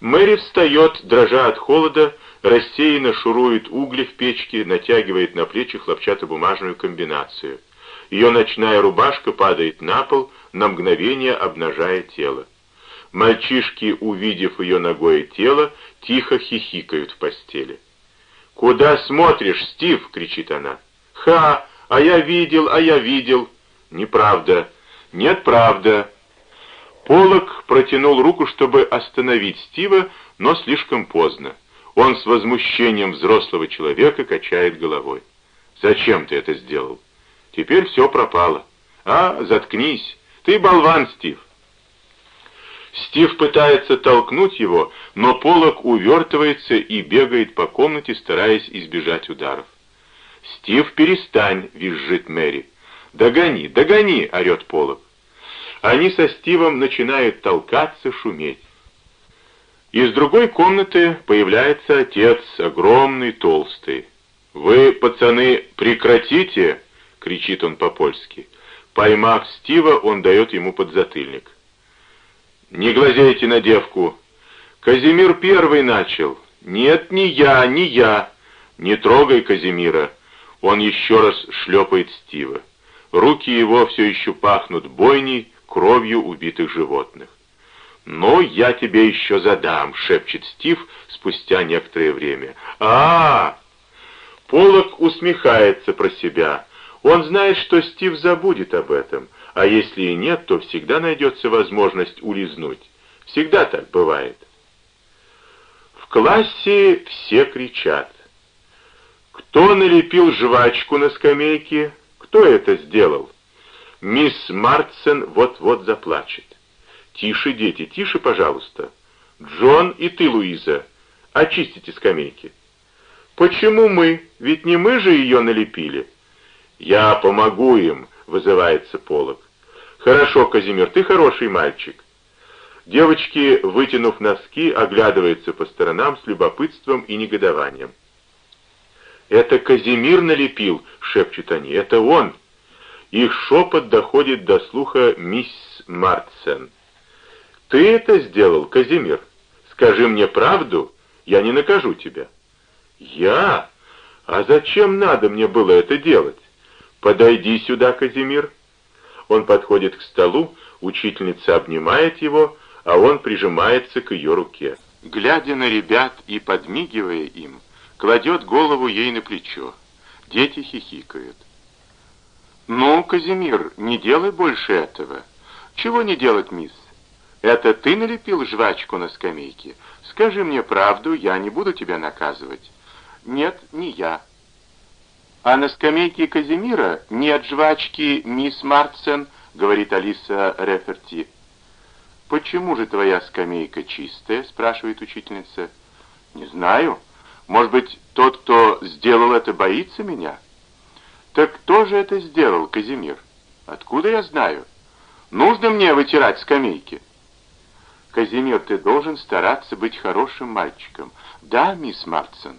Мэри встает, дрожа от холода, рассеянно шурует угли в печке, натягивает на плечи хлопчатобумажную комбинацию. Ее ночная рубашка падает на пол, на мгновение обнажая тело. Мальчишки, увидев ее ногое тело, тихо хихикают в постели. «Куда смотришь, Стив?» — кричит она. «Ха! А я видел, а я видел!» «Неправда! Нет, правда!» Полок протянул руку, чтобы остановить Стива, но слишком поздно. Он с возмущением взрослого человека качает головой. «Зачем ты это сделал? Теперь все пропало. А, заткнись. Ты болван, Стив». Стив пытается толкнуть его, но Полок увертывается и бегает по комнате, стараясь избежать ударов. «Стив, перестань!» — визжит Мэри. «Догони, догони!» — орет Полок. Они со Стивом начинают толкаться, шуметь. Из другой комнаты появляется отец, огромный, толстый. «Вы, пацаны, прекратите!» — кричит он по-польски. Поймав Стива, он дает ему подзатыльник. «Не глазейте на девку! Казимир первый начал! Нет, не я, не я! Не трогай Казимира!» Он еще раз шлепает Стива. Руки его все еще пахнут бойней, кровью убитых животных. «Но я тебе еще задам», — шепчет Стив спустя некоторое время. а, -а, -а Полок усмехается про себя. Он знает, что Стив забудет об этом, а если и нет, то всегда найдется возможность улизнуть. Всегда так бывает. В классе все кричат. Кто налепил жвачку на скамейке? Кто это сделал? Мисс Марцен вот-вот заплачет. Тише, дети, тише, пожалуйста. Джон и ты, Луиза, очистите скамейки. Почему мы? Ведь не мы же ее налепили. Я помогу им, вызывается Полок. Хорошо, Казимир, ты хороший мальчик. Девочки, вытянув носки, оглядываются по сторонам с любопытством и негодованием. «Это Казимир налепил», — шепчут они, — «это он». Их шепот доходит до слуха мисс Мартсен. «Ты это сделал, Казимир? Скажи мне правду, я не накажу тебя». «Я? А зачем надо мне было это делать? Подойди сюда, Казимир». Он подходит к столу, учительница обнимает его, а он прижимается к ее руке. Глядя на ребят и подмигивая им, кладет голову ей на плечо. Дети хихикают. «Ну, Казимир, не делай больше этого». «Чего не делать, мисс? Это ты налепил жвачку на скамейке? Скажи мне правду, я не буду тебя наказывать». «Нет, не я». «А на скамейке Казимира нет жвачки, мисс Марцен», — говорит Алиса Реферти. «Почему же твоя скамейка чистая?» — спрашивает учительница. «Не знаю. Может быть, тот, кто сделал это, боится меня?» «Так кто же это сделал, Казимир? Откуда я знаю? Нужно мне вытирать скамейки?» «Казимир, ты должен стараться быть хорошим мальчиком. Да, мисс Марсон?»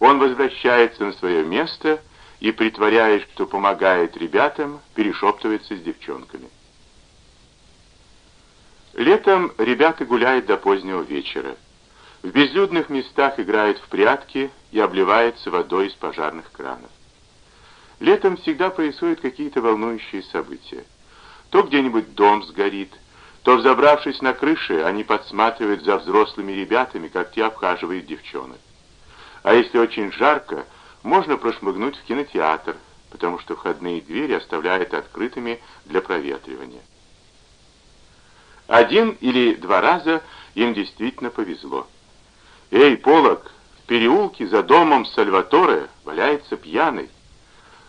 Он возвращается на свое место и, притворяясь, что помогает ребятам, перешептывается с девчонками. Летом ребята гуляют до позднего вечера. В безлюдных местах играют в прятки и обливаются водой из пожарных кранов. Летом всегда происходят какие-то волнующие события. То где-нибудь дом сгорит, то, взобравшись на крыши, они подсматривают за взрослыми ребятами, как те обхаживают девчонок. А если очень жарко, можно прошмыгнуть в кинотеатр, потому что входные двери оставляют открытыми для проветривания. Один или два раза им действительно повезло. «Эй, Полок, в переулке за домом Сальваторе валяется пьяный.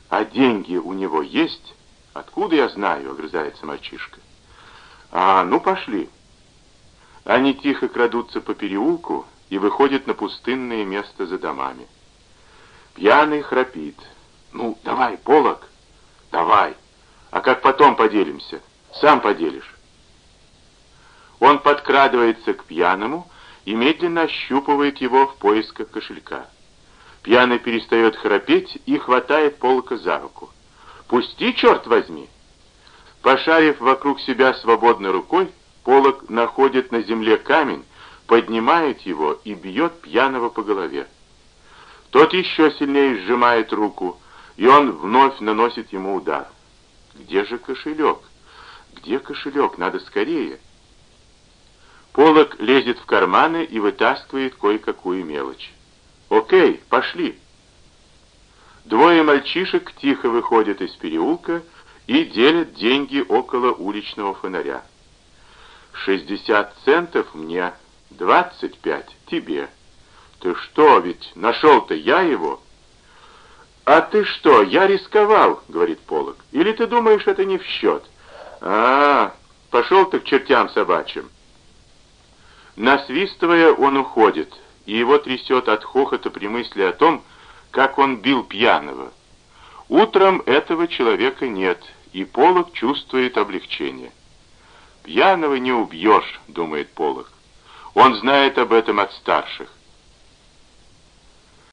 «А деньги у него есть?» «Откуда я знаю?» — огрызается мальчишка. «А, ну пошли». Они тихо крадутся по переулку и выходят на пустынное место за домами. Пьяный храпит. «Ну, давай, полок, давай. А как потом поделимся? Сам поделишь». Он подкрадывается к пьяному и медленно ощупывает его в поисках кошелька. Пьяный перестает храпеть и хватает Полка за руку. «Пусти, черт возьми!» Пошарив вокруг себя свободной рукой, Полок находит на земле камень, поднимает его и бьет пьяного по голове. Тот еще сильнее сжимает руку, и он вновь наносит ему удар. Где же кошелек? Где кошелек? Надо скорее. Полок лезет в карманы и вытаскивает кое-какую мелочь. «Окей, пошли!» Двое мальчишек тихо выходят из переулка и делят деньги около уличного фонаря. «Шестьдесят центов мне, двадцать пять тебе. Ты что, ведь нашел-то я его?» «А ты что, я рисковал», — говорит Полок. «Или ты думаешь, это не в счет?» «А, пошел ты к чертям собачьим». Насвистывая, он уходит, и его трясет от хохота при мысли о том, как он бил пьяного. Утром этого человека нет, и Полок чувствует облегчение. «Пьяного не убьешь», — думает Полок. Он знает об этом от старших.